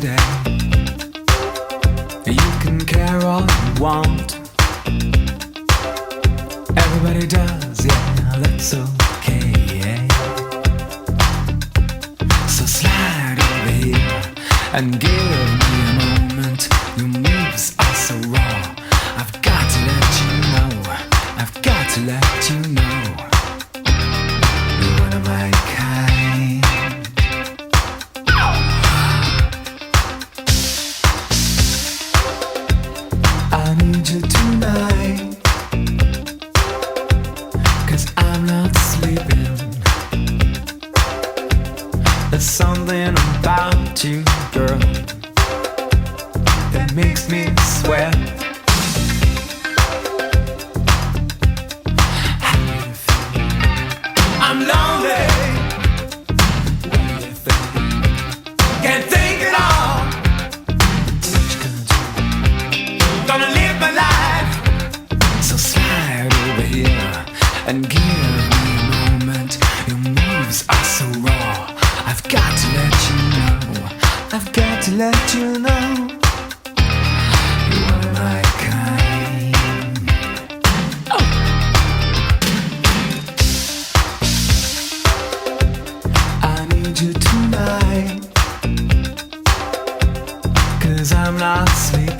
today. You can care all you want. Everybody does, yeah, that's okay. Yeah. So slide over here and give me a moment. Your moves are so raw. I've got to let you know. I've got to let you know. Something about you, girl, that makes me sweat. And give me a moment. Your moves are so raw. I've got to let you know. I've got to let you know. You're my kind. I need you tonight. Cause I'm not sleeping.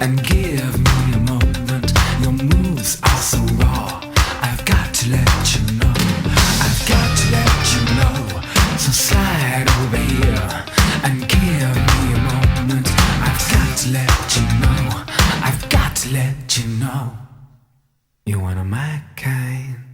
and give me a moment. Your moves are so raw. I've got to let you know. I've got to let you know. So slide over here and give me a moment. I've got to let you know. I've got to let you know. You're one of my kind.